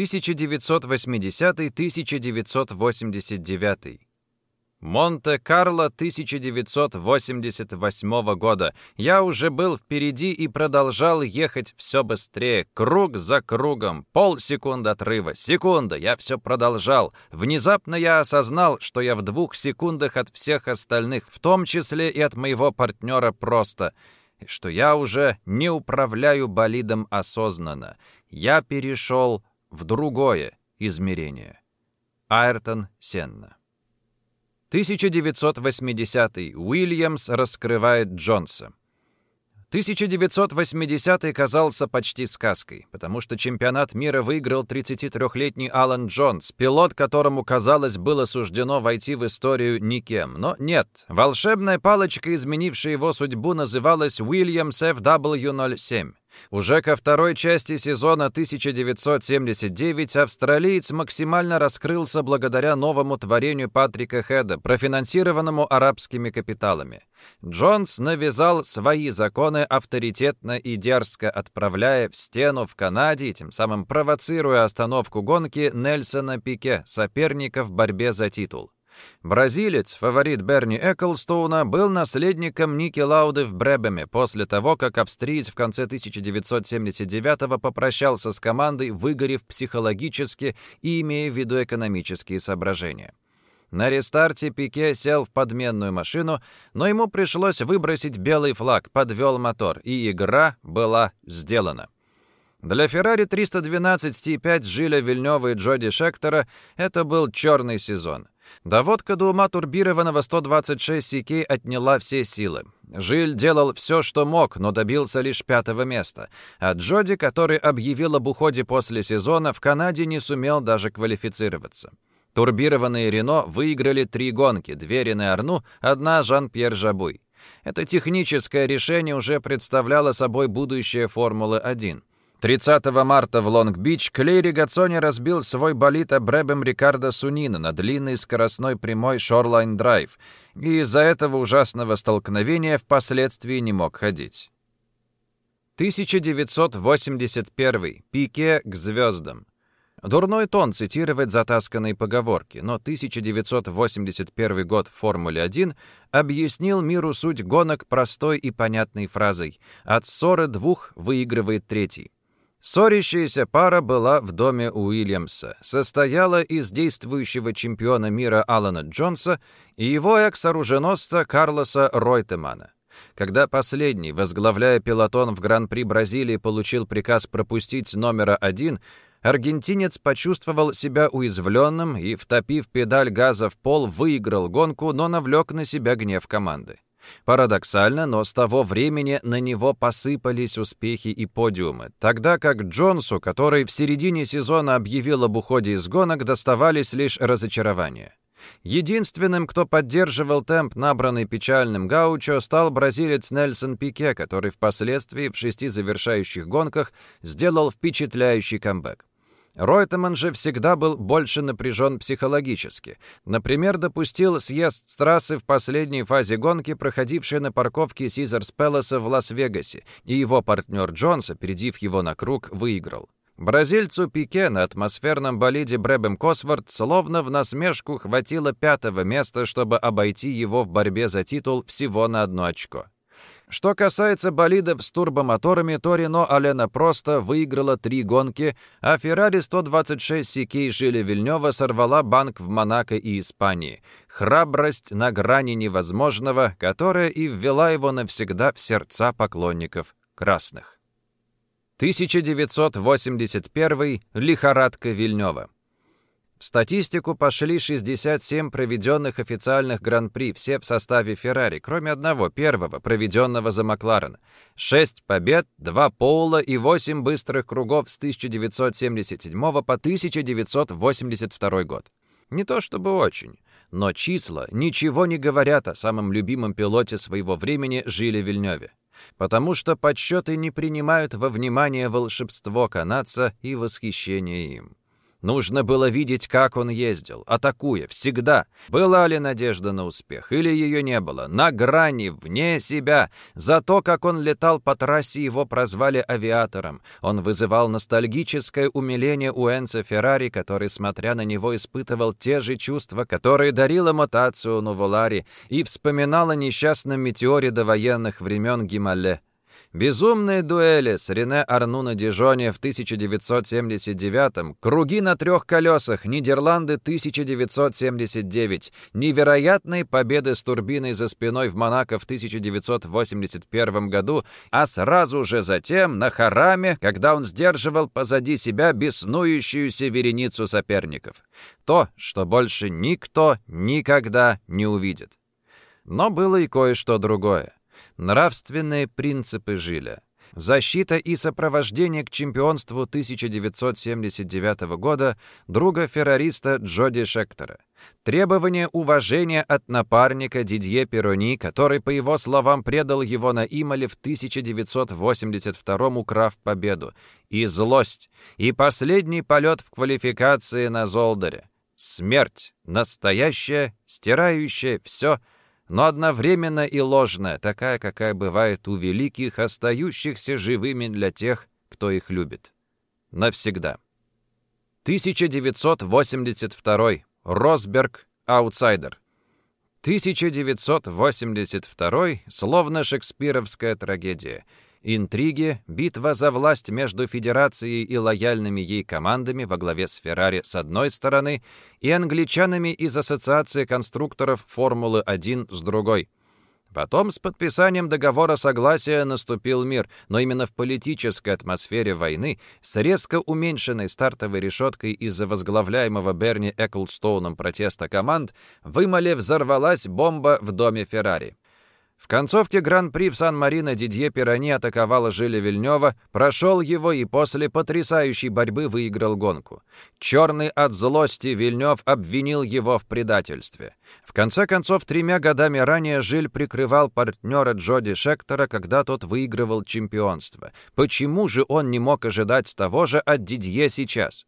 1980-1989. Монте-Карло 1988 года. Я уже был впереди и продолжал ехать все быстрее, круг за кругом, полсекунды отрыва, секунда, я все продолжал. Внезапно я осознал, что я в двух секундах от всех остальных, в том числе и от моего партнера просто, что я уже не управляю болидом осознанно. Я перешел в другое измерение. Айртон Сенна 1980. Уильямс раскрывает Джонса. 1980 казался почти сказкой, потому что чемпионат мира выиграл 33-летний Алан Джонс, пилот которому, казалось, было суждено войти в историю никем. Но нет, волшебная палочка, изменившая его судьбу, называлась Уильямс FW07. Уже ко второй части сезона 1979 австралиец максимально раскрылся благодаря новому творению Патрика Хеда, профинансированному арабскими капиталами. Джонс навязал свои законы авторитетно и дерзко отправляя в стену в Канаде, тем самым провоцируя остановку гонки Нельсона Пике, соперника в борьбе за титул. Бразилец, фаворит Берни Эклстоуна, был наследником Ники Лауды в Бребеме после того, как австриец в конце 1979-го попрощался с командой, выгорев психологически и имея в виду экономические соображения. На рестарте Пике сел в подменную машину, но ему пришлось выбросить белый флаг, подвел мотор, и игра была сделана. Для Ferrari 312 T5 Жиля Вильнёва и Джоди Шектора это был черный сезон. Доводка до ума турбированного 126 CK отняла все силы. Жиль делал все, что мог, но добился лишь пятого места. А Джоди, который объявил об уходе после сезона, в Канаде не сумел даже квалифицироваться. Турбированные Рено выиграли три гонки, две Рене Арну, одна Жан-Пьер Жабуй. Это техническое решение уже представляло собой будущее Формулы-1. 30 марта в Лонг-Бич Клей Регаццони разбил свой болид о Брэбем Рикардо Дзунино на длинной скоростной прямой Шорлайн-драйв, и из-за этого ужасного столкновения впоследствии не мог ходить. 1981. Пике к звездам. Дурной тон цитировать затасканные поговорки, но 1981 год в Формуле-1 объяснил миру суть гонок простой и понятной фразой «От ссоры двух выигрывает третий». Ссорящаяся пара была в доме Уильямса, состояла из действующего чемпиона мира Алана Джонса и его экс-оруженосца Карлоса Ройтемана. Когда последний, возглавляя пилотон в Гран-при Бразилии, получил приказ пропустить номера один, аргентинец почувствовал себя уязвленным и, втопив педаль газа в пол, выиграл гонку, но навлек на себя гнев команды. Парадоксально, но с того времени на него посыпались успехи и подиумы, тогда как Джонсу, который в середине сезона объявил об уходе из гонок, доставались лишь разочарования. Единственным, кто поддерживал темп, набранный печальным гаучо, стал бразилец Нельсон Пике, который впоследствии в шести завершающих гонках сделал впечатляющий камбэк. Ройтеман же всегда был больше напряжен психологически. Например, допустил съезд с трассы в последней фазе гонки, проходившей на парковке Сизарс Пелоса в Лас-Вегасе, и его партнер Джонс, опередив его на круг, выиграл. Бразильцу Пике на атмосферном болиде Брэбем Косворд словно в насмешку хватило пятого места, чтобы обойти его в борьбе за титул всего на одно очко. Что касается болидов с турбомоторами, то Рено Алена просто выиграла три гонки, а Феррари 126 CK Жили Вильнева сорвала банк в Монако и Испании. Храбрость на грани невозможного, которая и ввела его навсегда в сердца поклонников красных. 1981. Лихорадка Вильнева. В статистику пошли 67 проведенных официальных гран-при, все в составе Феррари, кроме одного, первого, проведенного за Макларен. Шесть побед, два поула и восемь быстрых кругов с 1977 по 1982 год. Не то чтобы очень, но числа ничего не говорят о самом любимом пилоте своего времени Жиле Вильнёве. Потому что подсчеты не принимают во внимание волшебство канадца и восхищение им. Нужно было видеть, как он ездил, атакуя, всегда. Была ли надежда на успех, или ее не было. На грани, вне себя. За то, как он летал по трассе, его прозвали авиатором. Он вызывал ностальгическое умиление у Энца Феррари, который, смотря на него, испытывал те же чувства, которые дарила Мотацию Нуволари, и вспоминал о несчастном метеоре до военных времен Гимале. Безумные дуэли с Рене Арну на Дижоне в 1979-м, круги на трех колесах, Нидерланды 1979, невероятные победы с турбиной за спиной в Монако в 1981 году, а сразу же затем на Хараме, когда он сдерживал позади себя беснующуюся вереницу соперников. То, что больше никто никогда не увидит. Но было и кое-что другое. Нравственные принципы Жиля. Защита и сопровождение к чемпионству 1979 года друга феррориста Джоди Шектора. Требование уважения от напарника Дидье Перони, который, по его словам, предал его на Имале в 1982 украв победу. И злость. И последний полет в квалификации на Золдере. Смерть. Настоящая, стирающая все — но одновременно и ложная, такая, какая бывает у великих, остающихся живыми для тех, кто их любит. Навсегда. 1982. Росберг. Аутсайдер. 1982. Словно шекспировская трагедия — Интриги, битва за власть между Федерацией и лояльными ей командами во главе с Феррари с одной стороны и англичанами из Ассоциации конструкторов Формулы-1 с другой. Потом с подписанием договора согласия наступил мир, но именно в политической атмосфере войны с резко уменьшенной стартовой решеткой из-за возглавляемого Берни Эклстоуном протеста команд в Имале взорвалась бомба в доме Феррари. В концовке Гран-при в Сан-Марино Дидье Пирани атаковал Жиля Вильнева, прошел его и после потрясающей борьбы выиграл гонку. Черный от злости Вильнев обвинил его в предательстве. В конце концов, тремя годами ранее Жиль прикрывал партнера Джоди Шектора, когда тот выигрывал чемпионство. Почему же он не мог ожидать того же от Дидье сейчас?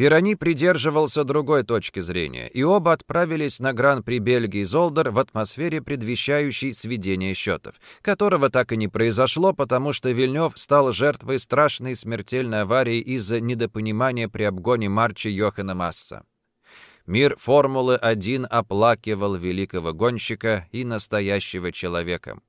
Пирани придерживался другой точки зрения, и оба отправились на Гран-при Бельгии Золдер в атмосфере, предвещающей сведения счетов, которого так и не произошло, потому что Вильнев стал жертвой страшной смертельной аварии из-за недопонимания при обгоне Марча Йохана Масса. Мир Формулы-1 оплакивал великого гонщика и настоящего человека.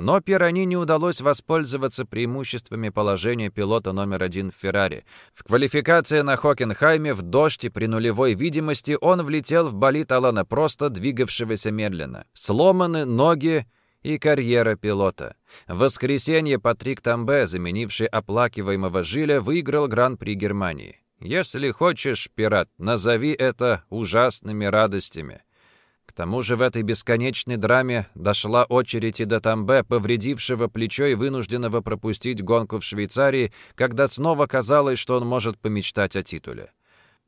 Но Пирани не удалось воспользоваться преимуществами положения пилота номер один в Феррари. В квалификации на Хокенхайме в дождь при нулевой видимости он влетел в болид Алана просто двигавшегося медленно. Сломаны ноги и карьера пилота. В воскресенье Патрик Тамбе, заменивший оплакиваемого Жиля, выиграл Гран-при Германии. Если хочешь, пират, назови это ужасными радостями тому же в этой бесконечной драме дошла очередь и до Тамбе, повредившего плечо и вынужденного пропустить гонку в Швейцарии, когда снова казалось, что он может помечтать о титуле.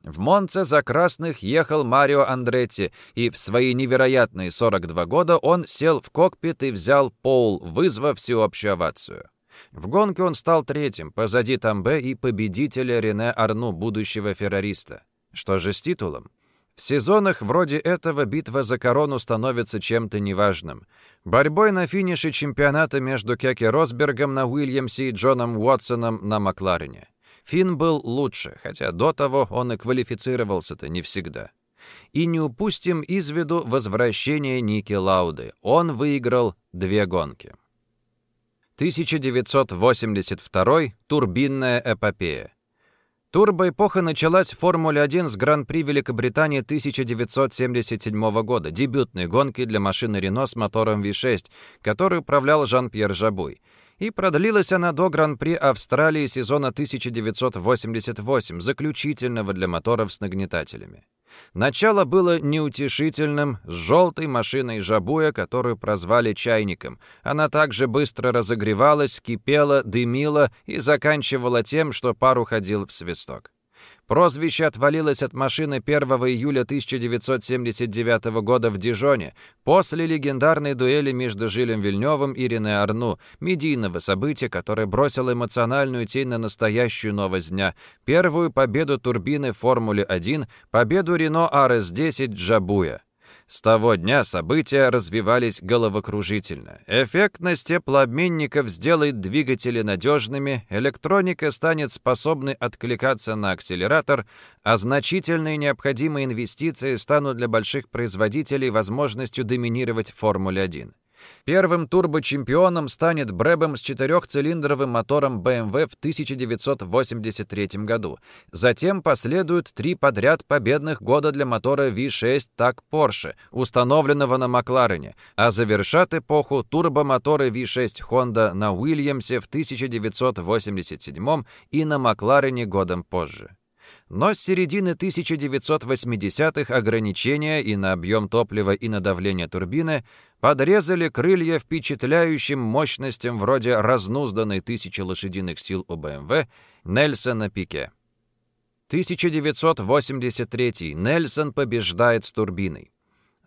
В Монце за красных ехал Марио Андретти, и в свои невероятные 42 года он сел в кокпит и взял пол, вызвав всеобщую овацию. В гонке он стал третьим, позади Тамбе и победителя Рене Арну, будущего феррориста. Что же с титулом? В сезонах вроде этого битва за корону становится чем-то неважным. Борьбой на финише чемпионата между Кеки Росбергом на Уильямсе и Джоном Уотсоном на Макларене. Финн был лучше, хотя до того он и квалифицировался-то не всегда. И не упустим из виду возвращение Ники Лауды. Он выиграл две гонки. 1982 турбинная эпопея. Турбоэпоха началась в Формуле-1 с Гран-при Великобритании 1977 года, дебютной гонки для машины Рено с мотором V6, который управлял Жан-Пьер Жабуй. И продлилась она до Гран-при Австралии сезона 1988, заключительного для моторов с нагнетателями. Начало было неутешительным, с желтой машиной Жабуя, которую прозвали «чайником». Она также быстро разогревалась, кипела, дымила и заканчивала тем, что пар уходил в свисток. Прозвище отвалилось от машины 1 июля 1979 года в Дижоне после легендарной дуэли между Жилем Вильнёвым и Рене Арну, медийного события, которое бросило эмоциональную тень на настоящую новость дня, первую победу турбины Формулы-1, победу Рено РС-10 Джабуя. С того дня события развивались головокружительно. Эффектность теплообменников сделает двигатели надежными, электроника станет способной откликаться на акселератор, а значительные необходимые инвестиции станут для больших производителей возможностью доминировать в Формуле-1. Первым турбочемпионом станет Брэбом с четырехцилиндровым мотором BMW в 1983 году. Затем последуют три подряд победных года для мотора V6 TAC Porsche, установленного на Макларене, а завершат эпоху турбомоторы V6 Honda на Уильямсе в 1987 и на Макларене годом позже. Но с середины 1980-х ограничения и на объем топлива, и на давление турбины подрезали крылья впечатляющим мощностям вроде разнузданной тысячи лошадиных сил у БМВ Нельсона Пике. 1983. Нельсон побеждает с турбиной.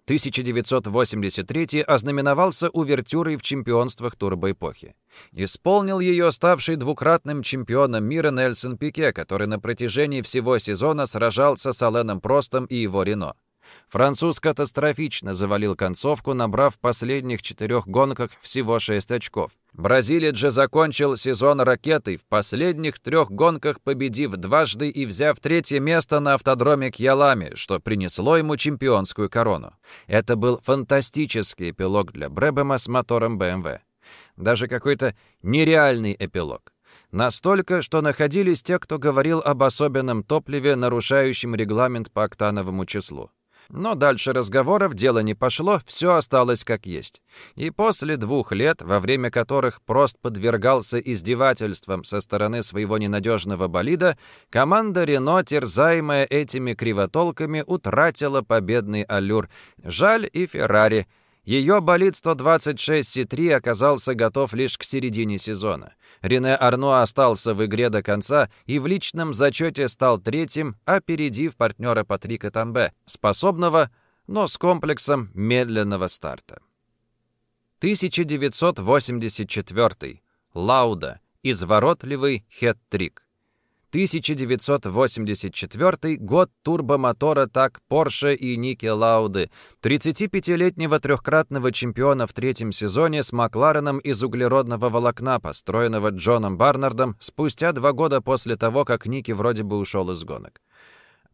1983 ознаменовался увертюрой в чемпионствах турбоэпохи. Исполнил ее ставший двукратным чемпионом мира Нельсон Пике, который на протяжении всего сезона сражался с Аленом Простом и его Рено. Француз катастрофично завалил концовку, набрав в последних четырех гонках всего 6 очков. Бразилец же закончил сезон ракетой, в последних трех гонках победив дважды и взяв третье место на автодроме Кьялами, что принесло ему чемпионскую корону. Это был фантастический эпилог для Брэбема с мотором BMW. Даже какой-то нереальный эпилог. Настолько, что находились те, кто говорил об особенном топливе, нарушающем регламент по октановому числу. Но дальше разговоров дело не пошло, все осталось как есть. И после двух лет, во время которых Прост подвергался издевательствам со стороны своего ненадежного болида, команда Рено, терзаемая этими кривотолками, утратила победный аллюр. Жаль и Феррари — ее болид 126C3 оказался готов лишь к середине сезона. Рене Арно остался в игре до конца и в личном зачете стал третьим, опередив партнера Патрика Тамбе, способного, но с комплексом медленного старта. 1984. Лауда. Изворотливый хет-трик. 1984 год турбомотора так Porsche и Ники Лауды, 35-летнего трехкратного чемпиона в третьем сезоне с Маклареном из углеродного волокна, построенного Джоном Барнардом спустя два года после того, как Ники вроде бы ушел из гонок.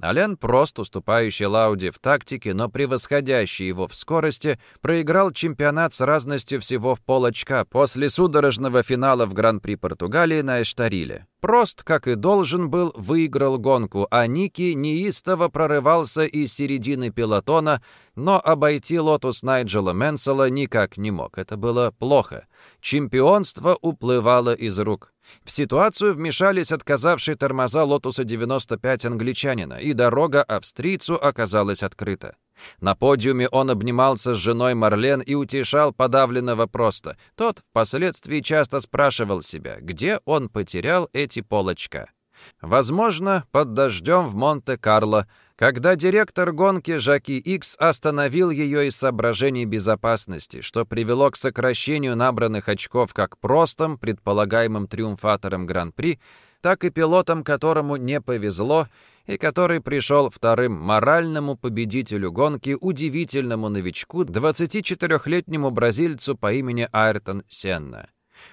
Ален Прост, уступающий Лауди в тактике, но превосходящий его в скорости, проиграл чемпионат с разностью всего в полочка после судорожного финала в Гран-при Португалии на Эштариле. Прост, как и должен был, выиграл гонку, а Ники неистово прорывался из середины пелотона, но обойти лотус Найджела Менсела никак не мог. Это было плохо. Чемпионство уплывало из рук. В ситуацию вмешались отказавшие тормоза «Лотуса-95» англичанина, и дорога австрийцу оказалась открыта. На подиуме он обнимался с женой Марлен и утешал подавленного Проста. Тот впоследствии часто спрашивал себя, где он потерял эти пол-очка. Возможно, под дождем в Монте-Карло, когда директор гонки Жаки Икс остановил ее из соображений безопасности, что привело к сокращению набранных очков как простым, предполагаемым триумфатором Гран-при, так и пилотом, которому не повезло, и который пришел вторым моральному победителю гонки, удивительному новичку, 24-летнему бразильцу по имени Айртон Сенна.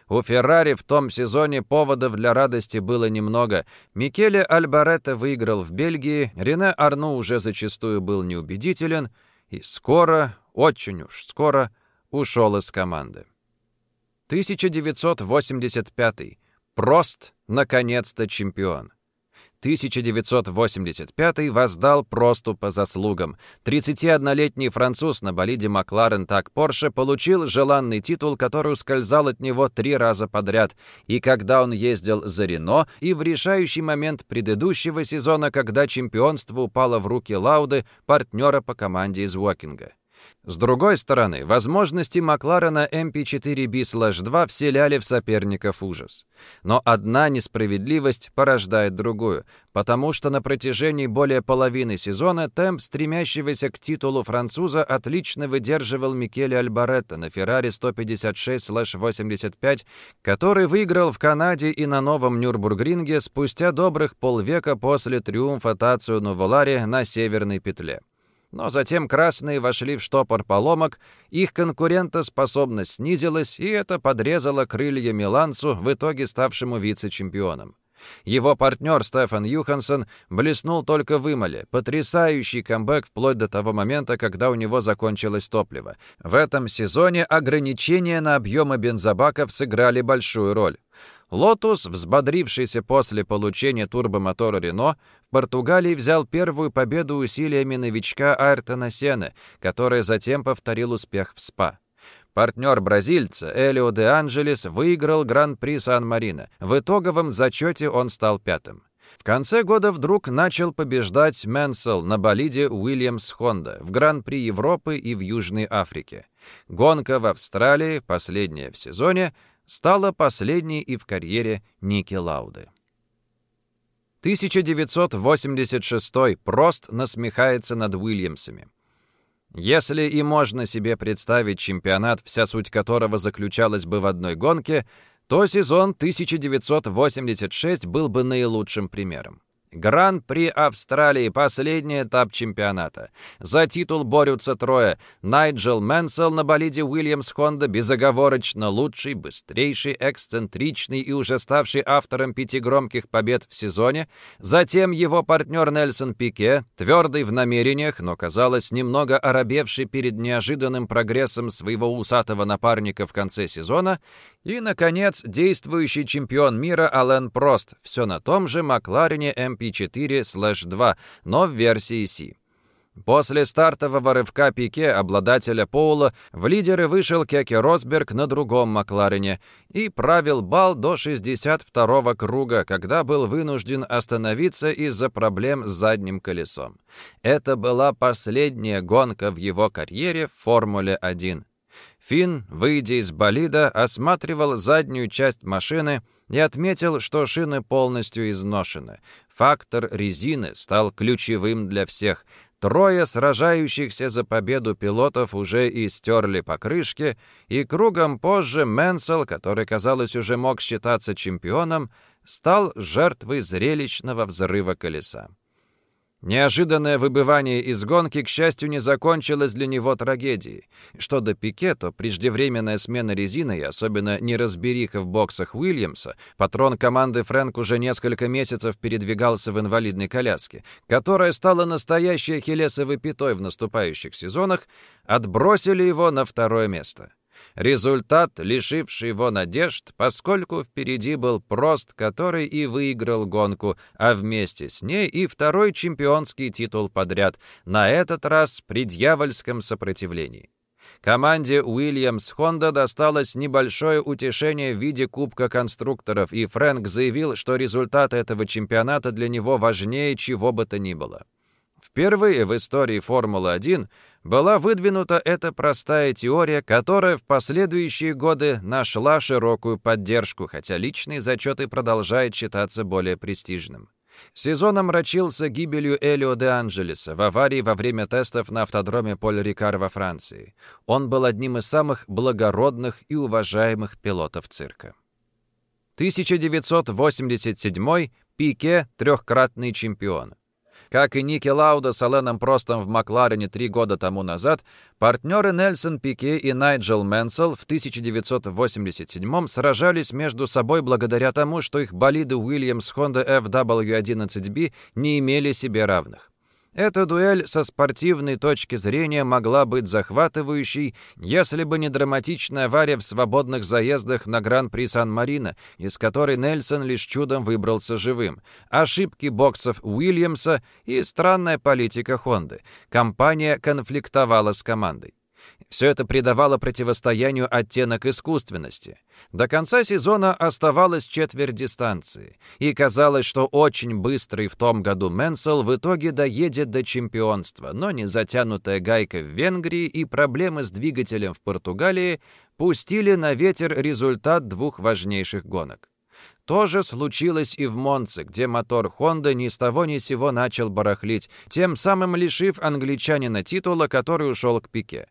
У Феррари в том сезоне поводов для радости было немного. Микеле Альбаретто выиграл в Бельгии, Рене Арну уже зачастую был неубедителен и скоро, очень уж скоро, ушел из команды. 1985. Прост, наконец-то, чемпион. 1985 воздал просто по заслугам. 31-летний француз на болиде Макларен так Порше получил желанный титул, который ускользал от него три раза подряд. И когда он ездил за Рено, и в решающий момент предыдущего сезона, когда чемпионство упало в руки Лауды, партнера по команде из Уокинга. С другой стороны, возможности Макларена MP4B-2 вселяли в соперников ужас. Но одна несправедливость порождает другую, потому что на протяжении более половины сезона темп стремящегося к титулу француза отлично выдерживал Микеле Альбаретто на Ferrari 156-85, который выиграл в Канаде и на новом Нюрбургринге спустя добрых полвека после триумфа Тацио Нуволари на северной петле. Но затем красные вошли в штопор поломок, их конкурентоспособность снизилась, и это подрезало крылья Милансу, в итоге ставшему вице-чемпионом. Его партнер Стефан Юхансон блеснул только в Имале. Потрясающий камбэк вплоть до того момента, когда у него закончилось топливо. В этом сезоне ограничения на объемы бензобаков сыграли большую роль. «Лотус», взбодрившийся после получения турбомотора «Рено», в Португалии взял первую победу усилиями новичка Айртона Сены, который затем повторил успех в Спа. Партнер бразильца Элио де Анджелис выиграл Гран-при Сан-Марино. В итоговом зачете он стал пятым. В конце года вдруг начал побеждать Менсел на болиде Уильямс Хонда в Гран-при Европы и в Южной Африке. Гонка в Австралии, последняя в сезоне, стала последней и в карьере Ники Лауды. 1986 Прост насмехается над Уильямсами. Если и можно себе представить чемпионат, вся суть которого заключалась бы в одной гонке, то сезон 1986 был бы наилучшим примером. Гран-при Австралии, последний этап чемпионата. За титул борются трое. Найджел Мэнсел на болиде Уильямс Хонда безоговорочно лучший, быстрейший, эксцентричный и уже ставший автором пяти громких побед в сезоне. Затем его партнер Нельсон Пике, твердый в намерениях, но, казалось, немного оробевший перед неожиданным прогрессом своего усатого напарника в конце сезона. И, наконец, действующий чемпион мира Ален Прост, все на том же Макларене MP4-2, но в версии C. После стартового рывка Пике, обладателя Поула, в лидеры вышел Кеки Росберг на другом Макларене и правил бал до 62-го круга, когда был вынужден остановиться из-за проблем с задним колесом. Это была последняя гонка в его карьере в Формуле-1. Финн, выйдя из болида, осматривал заднюю часть машины и отметил, что шины полностью изношены. Фактор резины стал ключевым для всех. Трое сражающихся за победу пилотов уже и стерли покрышки, и кругом позже Менсел, который, казалось, уже мог считаться чемпионом, стал жертвой зрелищного взрыва колеса. Неожиданное выбывание из гонки, к счастью, не закончилось для него трагедией. Что до Пике, то преждевременная смена резины и особенно неразбериха в боксах Уильямса, патрон команды Фрэнк уже несколько месяцев передвигался в инвалидной коляске, которая стала настоящей ахиллесовой пятой в наступающих сезонах, отбросили его на второе место. Результат, лишивший его надежд, поскольку впереди был Прост, который и выиграл гонку, а вместе с ней и второй чемпионский титул подряд, на этот раз при дьявольском сопротивлении. Команде Уильямс Хонда досталось небольшое утешение в виде Кубка конструкторов, и Фрэнк заявил, что результат этого чемпионата для него важнее чего бы то ни было. Впервые в истории Формулы-1 была выдвинута эта простая теория, которая в последующие годы нашла широкую поддержку, хотя личный зачет и продолжает считаться более престижным. Сезон омрачился гибелью Элио де Анджелеса в аварии во время тестов на автодроме Поль-Рикар во Франции. Он был одним из самых благородных и уважаемых пилотов цирка. 1987 Пике – трехкратный чемпион. Как и Ники Лауда с Аленом Простом в Макларене три года тому назад, партнеры Нельсон Пике и Найджел Мэнсел в 1987-м сражались между собой благодаря тому, что их болиды Уильямс Honda FW11B не имели себе равных. Эта дуэль со спортивной точки зрения могла быть захватывающей, если бы не драматичная авария в свободных заездах на Гран-при Сан-Марино, из которой Нельсон лишь чудом выбрался живым, ошибки боксов Уильямса и странная политика Хонды. Компания конфликтовала с командой. Все это придавало противостоянию оттенок искусственности. До конца сезона оставалось четверть дистанции, и казалось, что очень быстрый в том году Менсел в итоге доедет до чемпионства, но не затянутая гайка в Венгрии и проблемы с двигателем в Португалии пустили на ветер результат двух важнейших гонок. То же случилось и в Монце, где мотор Honda ни с того ни сего начал барахлить, тем самым лишив англичанина титула, который ушел к пике.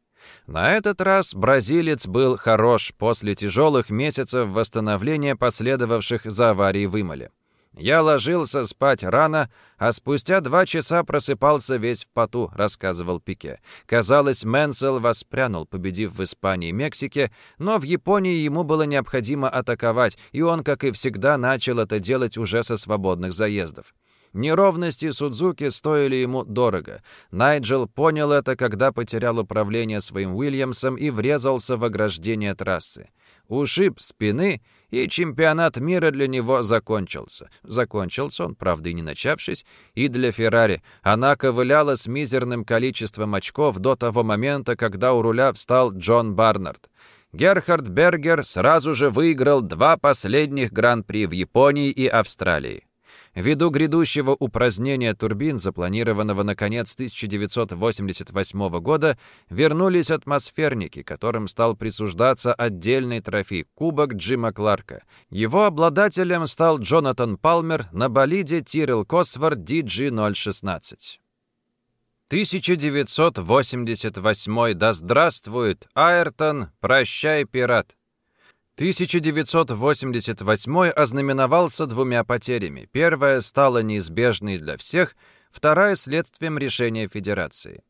На этот раз бразилец был хорош после тяжелых месяцев восстановления, последовавших за аварией в Имале. «Я ложился спать рано, а спустя два часа просыпался весь в поту», — рассказывал Пике. Казалось, Мэнсел воспрянул, победив в Испании и Мексике, но в Японии ему было необходимо атаковать, и он, как и всегда, начал это делать уже со свободных заездов. Неровности Судзуки стоили ему дорого. Найджел понял это, когда потерял управление своим Уильямсом и врезался в ограждение трассы. Ушиб спины, и чемпионат мира для него закончился. Закончился он, правда, и не начавшись, и для Феррари. Она ковыляла с мизерным количеством очков до того момента, когда у руля встал Джон Барнард. Герхард Бергер сразу же выиграл два последних гран-при в Японии и Австралии. Ввиду грядущего упразднения турбин, запланированного на конец 1988 года, вернулись атмосферники, которым стал присуждаться отдельный трофей — Кубок Джима Кларка. Его обладателем стал Джонатан Палмер на болиде Тирел Косвард DG-016. 1988 Да здравствует, Айртон, прощай, пират. 1988 ознаменовался двумя потерями. Первая стала неизбежной для всех, вторая — следствием решения Федерации.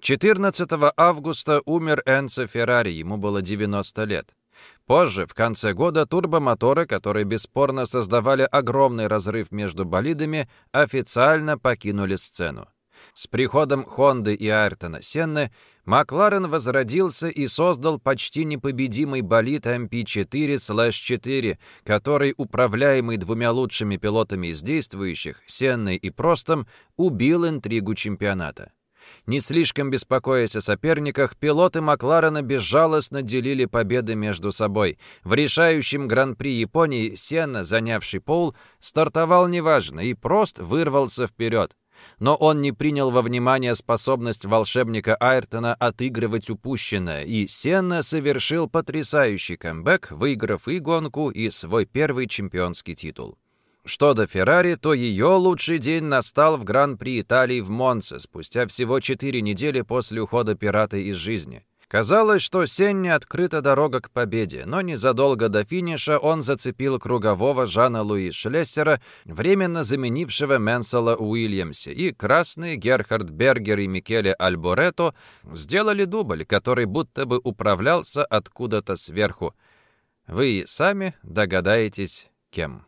14 августа умер Энцо Феррари, ему было 90 лет. Позже, в конце года, турбомоторы, которые бесспорно создавали огромный разрыв между болидами, официально покинули сцену. С приходом Хонды и Айртона Сенны Макларен возродился и создал почти непобедимый болид MP4/4, который, управляемый двумя лучшими пилотами из действующих, Сенной и Простом, убил интригу чемпионата. Не слишком беспокоясь о соперниках, пилоты Макларена безжалостно делили победы между собой. В решающем Гран-при Японии Сенна, занявший пол, стартовал неважно и Прост вырвался вперед. Но он не принял во внимание способность волшебника Айртона отыгрывать упущенное, и Сенна совершил потрясающий камбэк, выиграв и гонку, и свой первый чемпионский титул. Что до Феррари, то ее лучший день настал в Гран-при Италии в Монце, спустя всего четыре недели после ухода пирата из жизни. Казалось, что Сенне открыта дорога к победе, но незадолго до финиша он зацепил кругового Жана-Луи Шлессера, временно заменившего Менсела Уильямсе, и красные Герхард Бергер и Микеле Альборето сделали дубль, который будто бы управлялся откуда-то сверху. Вы сами догадаетесь, кем.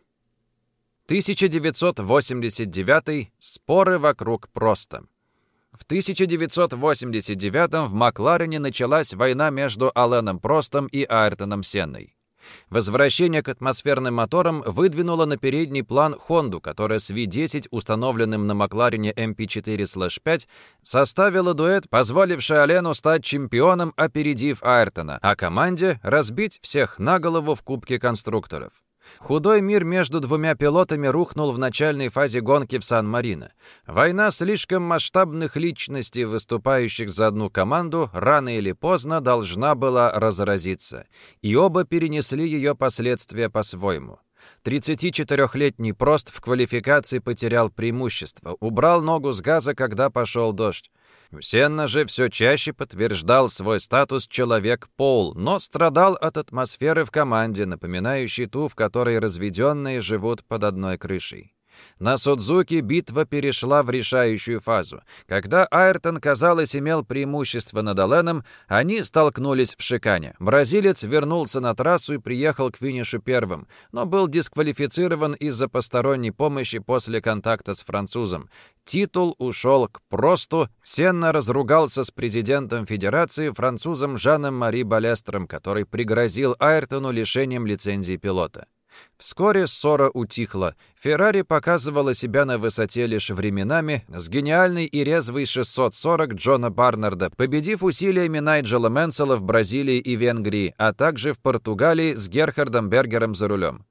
1989 споры вокруг просто. В 1989 в Макларене началась война между Аленом Простом и Айртоном Сенной. Возвращение к атмосферным моторам выдвинуло на передний план Хонду, которая с V10, установленным на Макларене MP4-5, составила дуэт, позволивший Алену стать чемпионом, опередив Айртона, а команде разбить всех на голову в Кубке конструкторов. Худой мир между двумя пилотами рухнул в начальной фазе гонки в Сан-Марино. Война слишком масштабных личностей, выступающих за одну команду, рано или поздно должна была разразиться. И оба перенесли ее последствия по-своему. 34-летний Прост в квалификации потерял преимущество, убрал ногу с газа, когда пошел дождь. Сенна же все чаще подтверждал свой статус «человек-пол», но страдал от атмосферы в команде, напоминающей ту, в которой разведенные живут под одной крышей. На Судзуки битва перешла в решающую фазу. Когда Айртон, казалось, имел преимущество над Оленом, они столкнулись в шикане. Бразилец вернулся на трассу и приехал к финишу первым, но был дисквалифицирован из-за посторонней помощи после контакта с французом. Титул ушел к Просту. Сенна разругался с президентом Федерации французом Жаном Мари Балестером, который пригрозил Айртону лишением лицензии пилота. Вскоре ссора утихла. Феррари показывала себя на высоте лишь временами с гениальной и резвой 640 Джона Барнарда, победив усилиями Найджела Менсела в Бразилии и Венгрии, а также в Португалии с Герхардом Бергером за рулем.